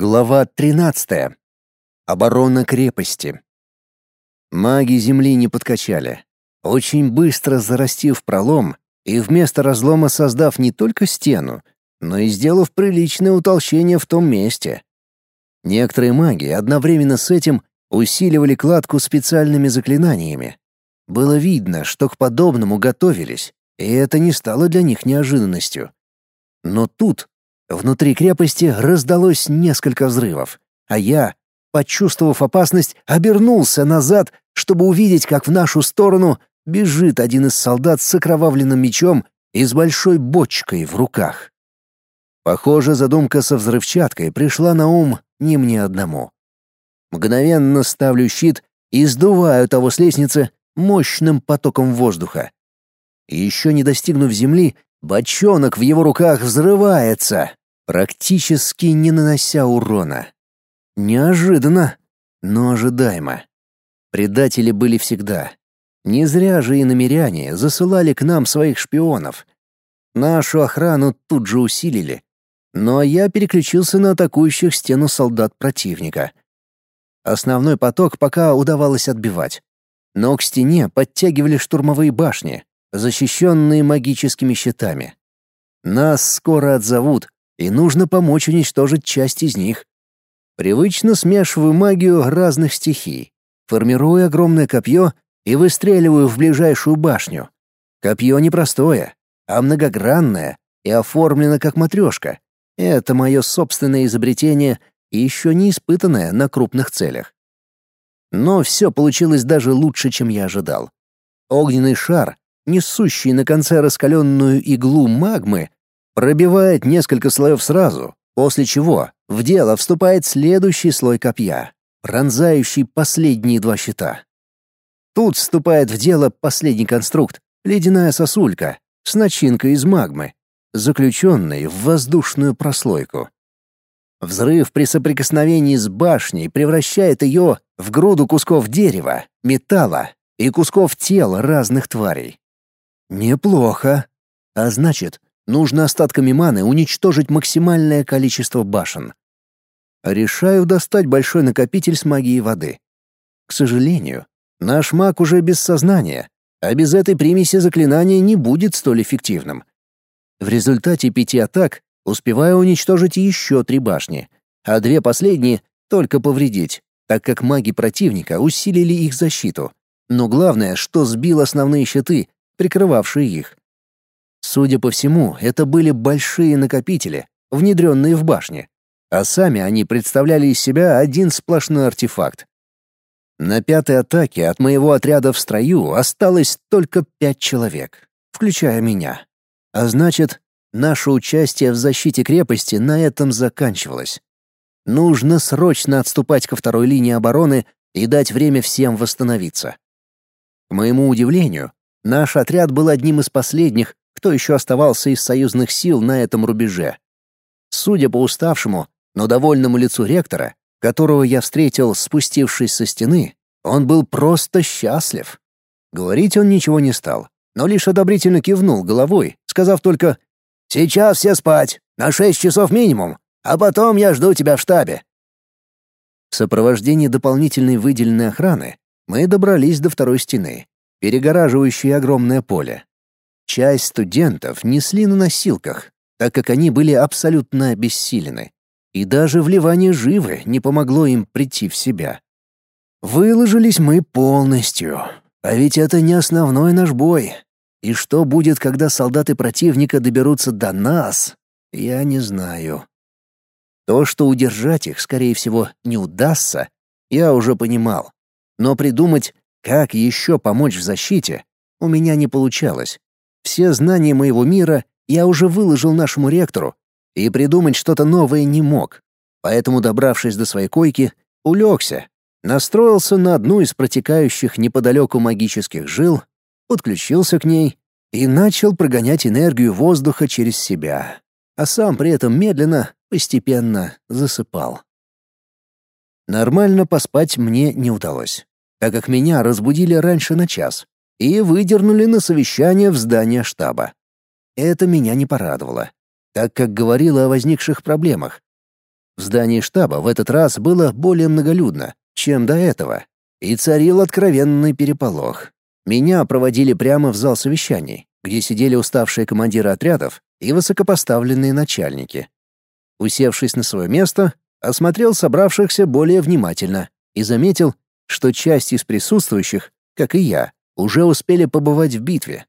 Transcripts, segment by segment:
Глава 13. Оборона крепости. Маги земли не подкачали. Очень быстро зарастив пролом и вместо разлома создав не только стену, но и сделав приличное утолщение в том месте. Некоторые маги одновременно с этим усиливали кладку специальными заклинаниями. Было видно, что к подобному готовились, и это не стало для них неожиданностью. Но тут Внутри крепости раздалось несколько взрывов, а я, почувствовав опасность, обернулся назад, чтобы увидеть, как в нашу сторону бежит один из солдат с окровавленным мечом и с большой бочкой в руках. Похоже, задумка со взрывчаткой пришла на ум не мне одному. Мгновенно ставлю щит и сдуваю того с лестницы мощным потоком воздуха. Еще не достигнув земли, бочонок в его руках взрывается, практически не нанося урона. Неожиданно, но ожидаемо. Предатели были всегда. Не зря же и намеряне засылали к нам своих шпионов. Нашу охрану тут же усилили. Но я переключился на атакующих стену солдат противника. Основной поток пока удавалось отбивать. Но к стене подтягивали штурмовые башни, защищенные магическими щитами. Нас скоро отзовут, и нужно помочь уничтожить часть из них. Привычно смешиваю магию разных стихий, формирую огромное копье и выстреливаю в ближайшую башню. Копье непростое, а многогранное и оформлено как матрешка. Это мое собственное изобретение и еще не испытанное на крупных целях. Но все получилось даже лучше, чем я ожидал. Огненный шар, несущий на конце раскаленную иглу магмы, Пробивает несколько слоев сразу, после чего в дело вступает следующий слой копья, пронзающий последние два щита. Тут вступает в дело последний конструкт — ледяная сосулька с начинкой из магмы, заключенной в воздушную прослойку. Взрыв при соприкосновении с башней превращает ее в груду кусков дерева, металла и кусков тел разных тварей. Неплохо. А значит, Нужно остатками маны уничтожить максимальное количество башен. Решаю достать большой накопитель с магией воды. К сожалению, наш маг уже без сознания, а без этой примеси заклинания не будет столь эффективным. В результате пяти атак успеваю уничтожить еще три башни, а две последние только повредить, так как маги противника усилили их защиту. Но главное, что сбил основные щиты, прикрывавшие их. Судя по всему, это были большие накопители, внедренные в башни, а сами они представляли из себя один сплошной артефакт. На пятой атаке от моего отряда в строю осталось только пять человек, включая меня. А значит, наше участие в защите крепости на этом заканчивалось. Нужно срочно отступать ко второй линии обороны и дать время всем восстановиться. К моему удивлению, наш отряд был одним из последних, кто еще оставался из союзных сил на этом рубеже. Судя по уставшему, но довольному лицу ректора, которого я встретил, спустившись со стены, он был просто счастлив. Говорить он ничего не стал, но лишь одобрительно кивнул головой, сказав только «Сейчас все спать, на шесть часов минимум, а потом я жду тебя в штабе». В сопровождении дополнительной выделенной охраны мы добрались до второй стены, перегораживающей огромное поле. Часть студентов несли на носилках, так как они были абсолютно обессилены. И даже вливание живы не помогло им прийти в себя. Выложились мы полностью. А ведь это не основной наш бой. И что будет, когда солдаты противника доберутся до нас, я не знаю. То, что удержать их, скорее всего, не удастся, я уже понимал. Но придумать, как еще помочь в защите, у меня не получалось. Все знания моего мира я уже выложил нашему ректору, и придумать что-то новое не мог. Поэтому, добравшись до своей койки, улегся, настроился на одну из протекающих неподалеку магических жил, подключился к ней и начал прогонять энергию воздуха через себя, а сам при этом медленно, постепенно засыпал. Нормально поспать мне не удалось, так как меня разбудили раньше на час, и выдернули на совещание в здание штаба. Это меня не порадовало, так как говорило о возникших проблемах. В здании штаба в этот раз было более многолюдно, чем до этого, и царил откровенный переполох. Меня проводили прямо в зал совещаний, где сидели уставшие командиры отрядов и высокопоставленные начальники. Усевшись на свое место, осмотрел собравшихся более внимательно и заметил, что часть из присутствующих, как и я, уже успели побывать в битве.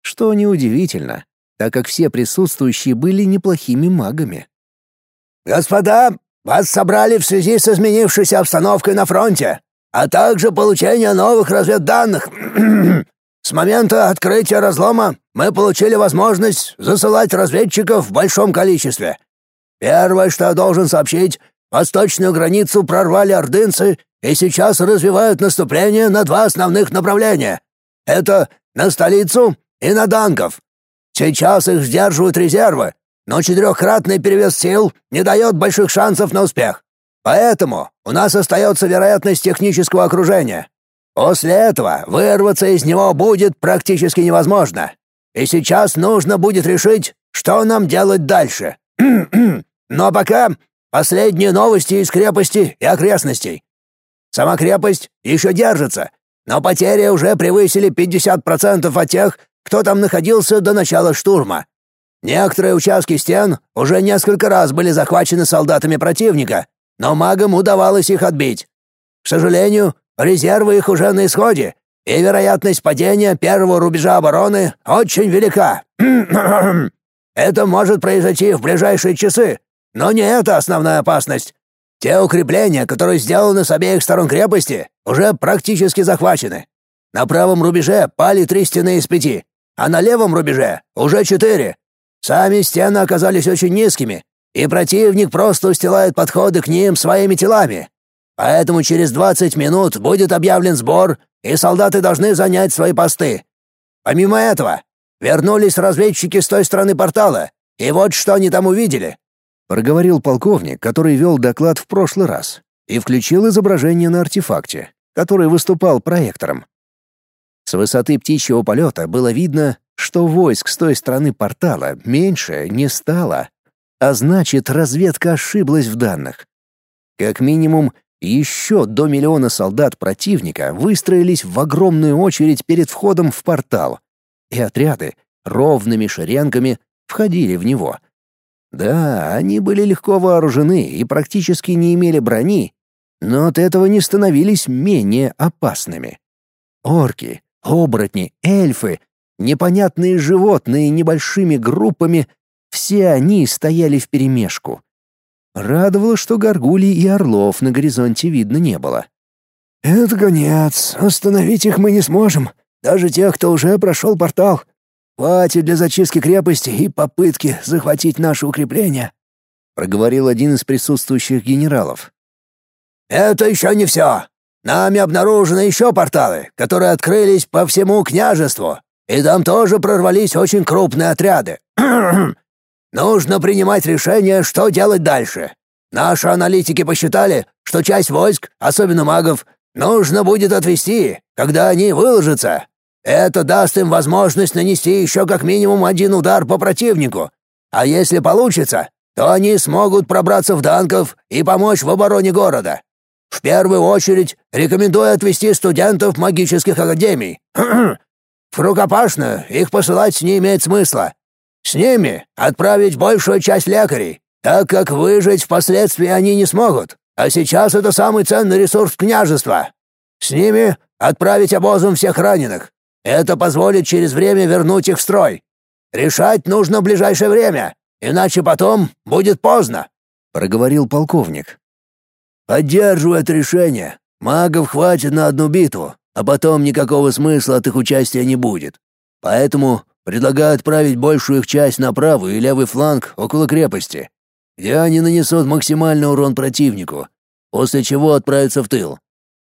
Что неудивительно, так как все присутствующие были неплохими магами. «Господа, вас собрали в связи с изменившейся обстановкой на фронте, а также получение новых разведданных. С момента открытия разлома мы получили возможность засылать разведчиков в большом количестве. Первое, что я должен сообщить, восточную границу прорвали ордынцы и сейчас развивают наступление на два основных направления. Это на столицу и на Данков. Сейчас их сдерживают резервы, но четырехкратный перевес сил не дает больших шансов на успех. Поэтому у нас остается вероятность технического окружения. После этого вырваться из него будет практически невозможно. И сейчас нужно будет решить, что нам делать дальше. Но пока последние новости из крепости и окрестностей. Сама крепость еще держится, но потери уже превысили 50% от тех, кто там находился до начала штурма. Некоторые участки стен уже несколько раз были захвачены солдатами противника, но магам удавалось их отбить. К сожалению, резервы их уже на исходе, и вероятность падения первого рубежа обороны очень велика. это может произойти в ближайшие часы, но не это основная опасность. Те укрепления, которые сделаны с обеих сторон крепости, уже практически захвачены. На правом рубеже пали три стены из пяти, а на левом рубеже уже четыре. Сами стены оказались очень низкими, и противник просто устилает подходы к ним своими телами. Поэтому через 20 минут будет объявлен сбор, и солдаты должны занять свои посты. Помимо этого, вернулись разведчики с той стороны портала, и вот что они там увидели проговорил полковник, который вел доклад в прошлый раз, и включил изображение на артефакте, который выступал проектором. С высоты птичьего полета было видно, что войск с той стороны портала меньше не стало, а значит, разведка ошиблась в данных. Как минимум, еще до миллиона солдат противника выстроились в огромную очередь перед входом в портал, и отряды ровными шеренгами входили в него — да, они были легко вооружены и практически не имели брони, но от этого не становились менее опасными. Орки, оборотни, эльфы, непонятные животные небольшими группами — все они стояли вперемешку. Радовало, что горгулей и орлов на горизонте видно не было. «Это конец. Остановить их мы не сможем. Даже тех, кто уже прошел портал», Хватит для зачистки крепости и попытки захватить наши укрепления», — проговорил один из присутствующих генералов. «Это еще не все. Нами обнаружены еще порталы, которые открылись по всему княжеству, и там тоже прорвались очень крупные отряды. Нужно принимать решение, что делать дальше. Наши аналитики посчитали, что часть войск, особенно магов, нужно будет отвести, когда они выложатся, это даст им возможность нанести еще как минимум один удар по противнику. А если получится, то они смогут пробраться в Данков и помочь в обороне города. В первую очередь рекомендую отвести студентов магических академий. В рукопашную их посылать не имеет смысла. С ними отправить большую часть лекарей, так как выжить впоследствии они не смогут. А сейчас это самый ценный ресурс княжества. С ними отправить обозом всех раненых. Это позволит через время вернуть их в строй. Решать нужно в ближайшее время, иначе потом будет поздно», — проговорил полковник. «Поддерживаю это решение. Магов хватит на одну битву, а потом никакого смысла от их участия не будет. Поэтому предлагаю отправить большую их часть на правый и левый фланг около крепости, где они нанесут максимальный урон противнику, после чего отправятся в тыл.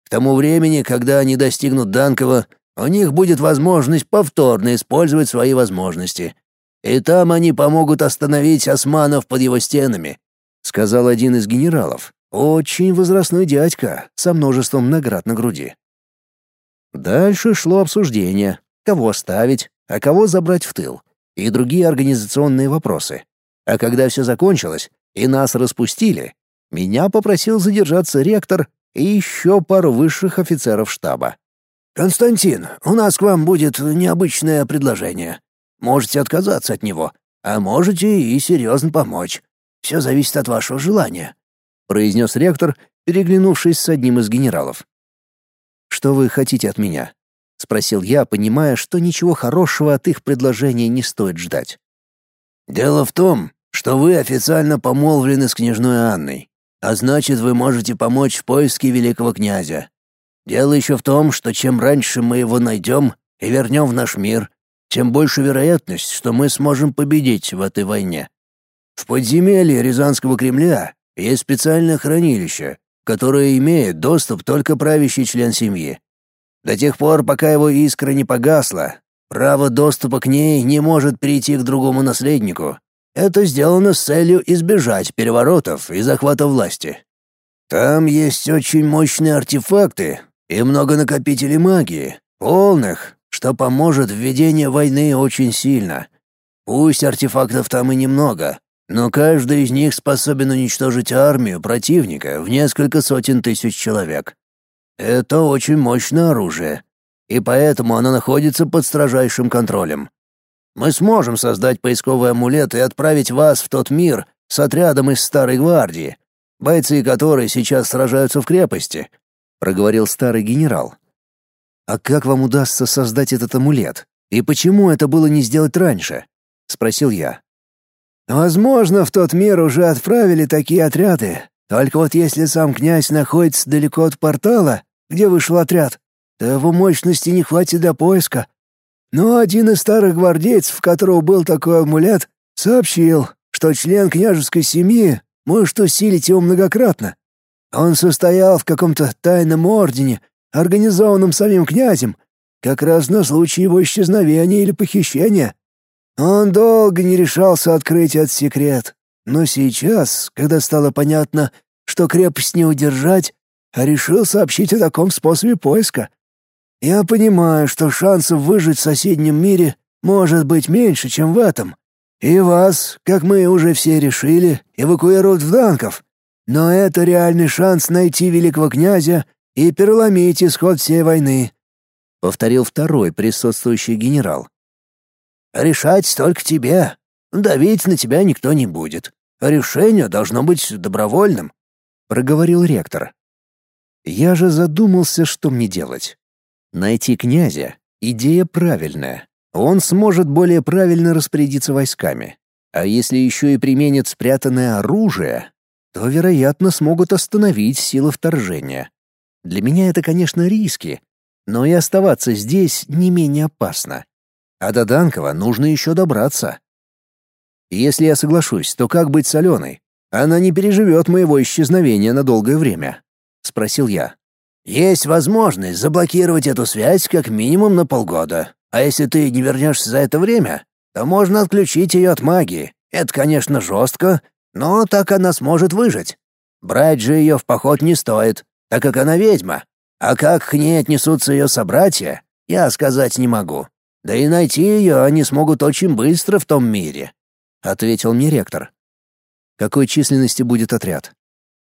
К тому времени, когда они достигнут Данкова, у них будет возможность повторно использовать свои возможности. И там они помогут остановить османов под его стенами», — сказал один из генералов. Очень возрастной дядька, со множеством наград на груди. Дальше шло обсуждение, кого оставить, а кого забрать в тыл, и другие организационные вопросы. А когда все закончилось, и нас распустили, Меня попросил задержаться ректор и еще пару высших офицеров штаба. «Константин, у нас к вам будет необычное предложение. Можете отказаться от него, а можете и серьезно помочь. Все зависит от вашего желания», — произнес ректор, переглянувшись с одним из генералов. «Что вы хотите от меня?» — спросил я, понимая, что ничего хорошего от их предложения не стоит ждать. «Дело в том, что вы официально помолвлены с княжной Анной, а значит, вы можете помочь в поиске великого князя. Дело еще в том, что чем раньше мы его найдем и вернем в наш мир, тем больше вероятность, что мы сможем победить в этой войне. В подземелье Рязанского Кремля есть специальное хранилище, которое имеет доступ только правящий член семьи. До тех пор, пока его искра не погасла, право доступа к ней не может перейти к другому наследнику. Это сделано с целью избежать переворотов и захвата власти. Там есть очень мощные артефакты и много накопителей магии, полных, что поможет в ведении войны очень сильно. Пусть артефактов там и немного, но каждый из них способен уничтожить армию противника в несколько сотен тысяч человек. Это очень мощное оружие, и поэтому оно находится под строжайшим контролем. Мы сможем создать поисковый амулет и отправить вас в тот мир с отрядом из Старой Гвардии, бойцы которой сейчас сражаются в крепости», — проговорил старый генерал. «А как вам удастся создать этот амулет? И почему это было не сделать раньше?» — спросил я. Возможно, в тот мир уже отправили такие отряды. Только вот если сам князь находится далеко от портала, где вышел отряд, то его мощности не хватит для поиска. Но один из старых гвардейцев, у которого был такой амулет, сообщил, что член княжеской семьи может усилить его многократно. Он состоял в каком-то тайном ордене, организованном самим князем, как раз на случай его исчезновения или похищения. Он долго не решался открыть этот секрет, но сейчас, когда стало понятно, что крепость не удержать, решил сообщить о таком способе поиска. Я понимаю, что шансов выжить в соседнем мире может быть меньше, чем в этом. И вас, как мы уже все решили, эвакуируют в Данков. Но это реальный шанс найти великого князя и переломить исход всей войны», — повторил второй присутствующий генерал. Решать только тебе. Давить на тебя никто не будет. Решение должно быть добровольным», — проговорил ректор. Я же задумался, что мне делать. Найти князя — идея правильная. Он сможет более правильно распорядиться войсками. А если еще и применит спрятанное оружие, то, вероятно, смогут остановить силы вторжения. Для меня это, конечно, риски, но и оставаться здесь не менее опасно. А до Данкова нужно еще добраться. Если я соглашусь, то как быть с Аленой? Она не переживет моего исчезновения на долгое время», — спросил я. «Есть возможность заблокировать эту связь как минимум на полгода. А если ты не вернешься за это время, то можно отключить ее от магии. Это, конечно, жестко, но так она сможет выжить. Брать же ее в поход не стоит, так как она ведьма. А как к ней отнесутся ее собратья, я сказать не могу. Да и найти ее они смогут очень быстро в том мире», — ответил мне ректор. «Какой численности будет отряд?»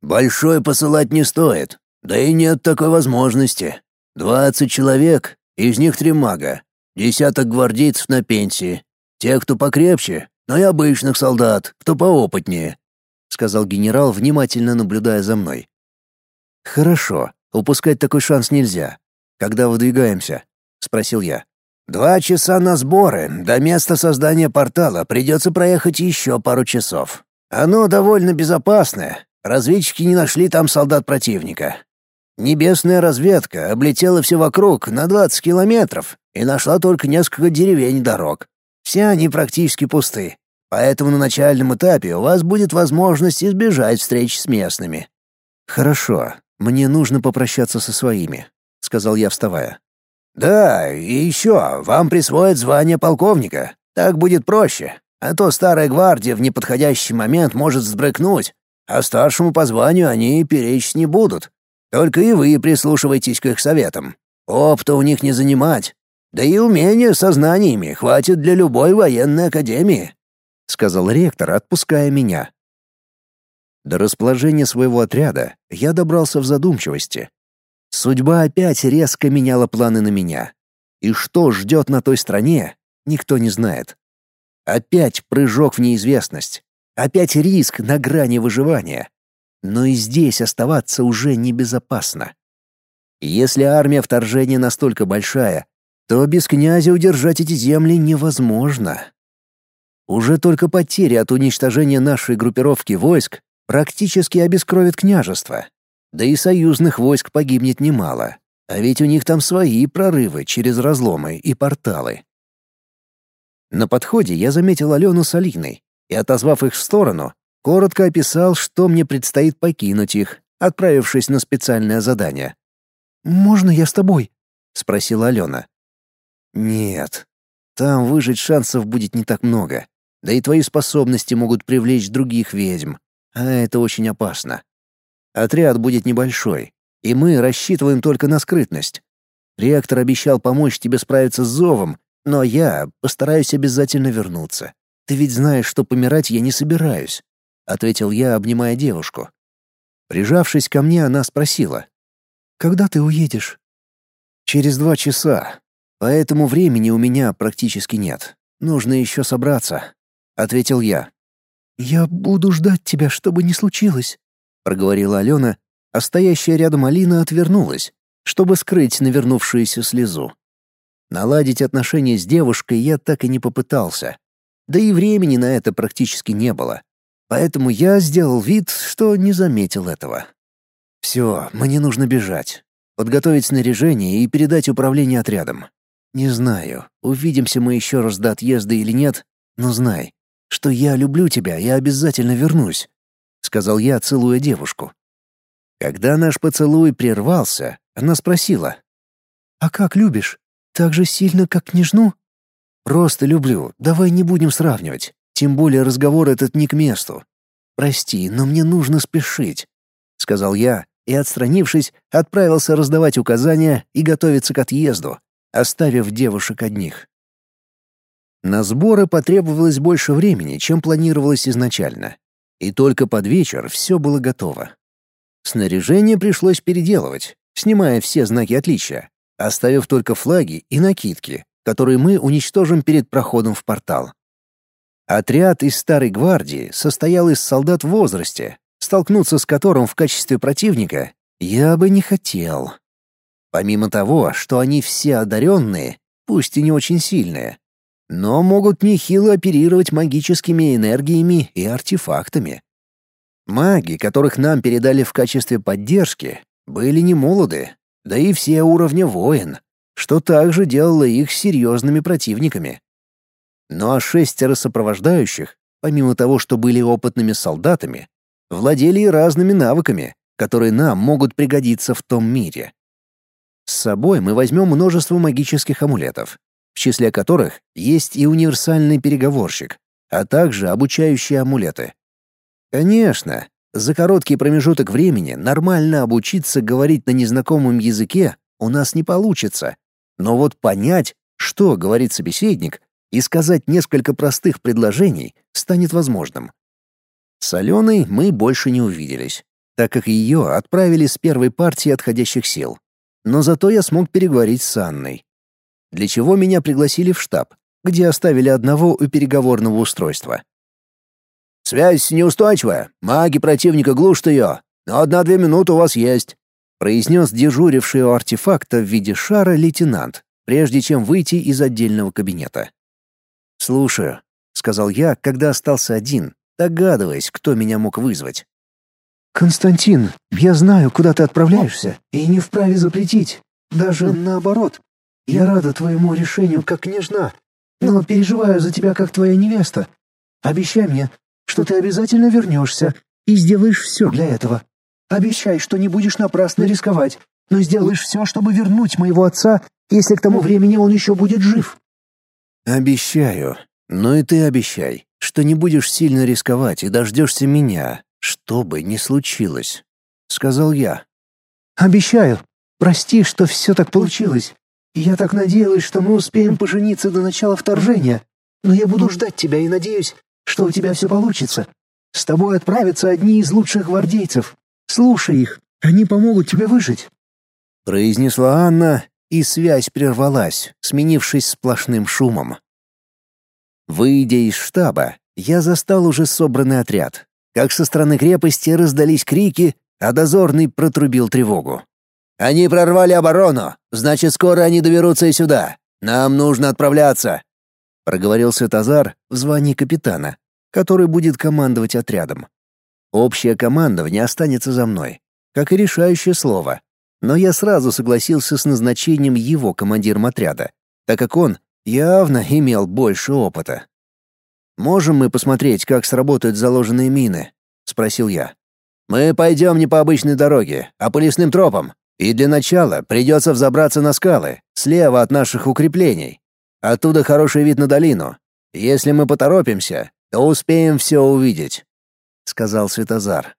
«Большой посылать не стоит, да и нет такой возможности. Двадцать человек, из них три мага, десяток гвардейцев на пенсии, те, кто покрепче, но и обычных солдат, кто поопытнее», — сказал генерал, внимательно наблюдая за мной. «Хорошо, упускать такой шанс нельзя. Когда выдвигаемся?» — спросил я. Два часа на сборы, до места создания портала придется проехать еще пару часов. Оно довольно безопасное, разведчики не нашли там солдат противника. Небесная разведка облетела все вокруг на 20 километров и нашла только несколько деревень и дорог. Все они практически пусты, поэтому на начальном этапе у вас будет возможность избежать встреч с местными. «Хорошо, мне нужно попрощаться со своими», — сказал я, вставая. «Да, и еще, вам присвоят звание полковника. Так будет проще. А то старая гвардия в неподходящий момент может сбрыкнуть, а старшему по званию они перечить не будут. Только и вы прислушивайтесь к их советам. Опыта у них не занимать. Да и умения со знаниями хватит для любой военной академии», — сказал ректор, отпуская меня. До расположения своего отряда я добрался в задумчивости. Судьба опять резко меняла планы на меня. И что ждет на той стороне, никто не знает. Опять прыжок в неизвестность. Опять риск на грани выживания. Но и здесь оставаться уже небезопасно. Если армия вторжения настолько большая, то без князя удержать эти земли невозможно. Уже только потери от уничтожения нашей группировки войск практически обескровят княжество. Да и союзных войск погибнет немало, а ведь у них там свои прорывы через разломы и порталы. На подходе я заметил Алену с Алиной и, отозвав их в сторону, коротко описал, что мне предстоит покинуть их, отправившись на специальное задание. «Можно я с тобой?» — спросила Алена. «Нет. Там выжить шансов будет не так много. Да и твои способности могут привлечь других ведьм, а это очень опасно. Отряд будет небольшой, и мы рассчитываем только на скрытность. Ректор обещал помочь тебе справиться с зовом, но я постараюсь обязательно вернуться. Ты ведь знаешь, что помирать я не собираюсь, ответил я, обнимая девушку. Прижавшись ко мне, она спросила: "Когда ты уедешь?" "Через два часа. Поэтому времени у меня практически нет. Нужно еще собраться", ответил я. "Я буду ждать тебя, что бы ни случилось", проговорила Алена, а стоящая рядом Алина отвернулась, чтобы скрыть навернувшуюся слезу. Наладить отношения с девушкой я так и не попытался. Да и времени на это практически не было. Поэтому я сделал вид, что не заметил этого. Все, мне нужно бежать. Подготовить снаряжение и передать управление отрядом. Не знаю, увидимся мы еще раз до отъезда или нет, но знай, что я люблю тебя и обязательно вернусь сказал я, целуя девушку. Когда наш поцелуй прервался, она спросила: "А как любишь? Так же сильно, как княжну?" "Просто люблю. Давай не будем сравнивать. Тем более разговор этот не к месту. Прости, но мне нужно спешить", сказал я и, отстранившись, отправился раздавать указания и готовиться к отъезду, оставив девушек одних. На сборы потребовалось больше времени, чем планировалось изначально и только под вечер все было готово. Снаряжение пришлось переделывать, снимая все знаки отличия, оставив только флаги и накидки, которые мы уничтожим перед проходом в портал. Отряд из Старой Гвардии состоял из солдат в возрасте, столкнуться с которым в качестве противника я бы не хотел. Помимо того, что они все одаренные, пусть и не очень сильные, но могут нехило оперировать магическими энергиями и артефактами. Маги, которых нам передали в качестве поддержки, были не молоды, да и все уровня воин, что также делало их серьезными противниками. Ну а шестеро сопровождающих, помимо того, что были опытными солдатами, владели и разными навыками, которые нам могут пригодиться в том мире. С собой мы возьмем множество магических амулетов, в числе которых есть и универсальный переговорщик, а также обучающие амулеты. Конечно, за короткий промежуток времени нормально обучиться говорить на незнакомом языке у нас не получится, но вот понять, что говорит собеседник, и сказать несколько простых предложений станет возможным. С Аленой мы больше не увиделись, так как ее отправили с первой партии отходящих сил. Но зато я смог переговорить с Анной для чего меня пригласили в штаб, где оставили одного у переговорного устройства. «Связь неустойчивая, маги противника глушат ее, но одна-две минуты у вас есть», произнес дежуривший у артефакта в виде шара лейтенант, прежде чем выйти из отдельного кабинета. «Слушаю», — сказал я, когда остался один, догадываясь, кто меня мог вызвать. «Константин, я знаю, куда ты отправляешься, и не вправе запретить. Даже наоборот, я рада твоему решению как княжна, но переживаю за тебя как твоя невеста. Обещай мне, что ты обязательно вернешься и сделаешь все для этого. Обещай, что не будешь напрасно рисковать, но сделаешь все, чтобы вернуть моего отца, если к тому времени он еще будет жив». «Обещаю. Но и ты обещай, что не будешь сильно рисковать и дождешься меня, что бы ни случилось», — сказал я. «Обещаю. Прости, что все так получилось. Я так надеялась, что мы успеем пожениться до начала вторжения, но я буду ждать тебя и надеюсь, что у тебя все получится. С тобой отправятся одни из лучших гвардейцев. Слушай их, они помогут тебе выжить», — произнесла Анна, и связь прервалась, сменившись сплошным шумом. Выйдя из штаба, я застал уже собранный отряд. Как со стороны крепости раздались крики, а дозорный протрубил тревогу. «Они прорвали оборону, значит, скоро они доберутся и сюда. Нам нужно отправляться», — проговорил Светозар в звании капитана, который будет командовать отрядом. Общее командование останется за мной, как и решающее слово. Но я сразу согласился с назначением его командиром отряда, так как он явно имел больше опыта. «Можем мы посмотреть, как сработают заложенные мины?» — спросил я. «Мы пойдем не по обычной дороге, а по лесным тропам, и для начала придется взобраться на скалы, слева от наших укреплений. Оттуда хороший вид на долину. Если мы поторопимся, то успеем все увидеть», — сказал Светозар.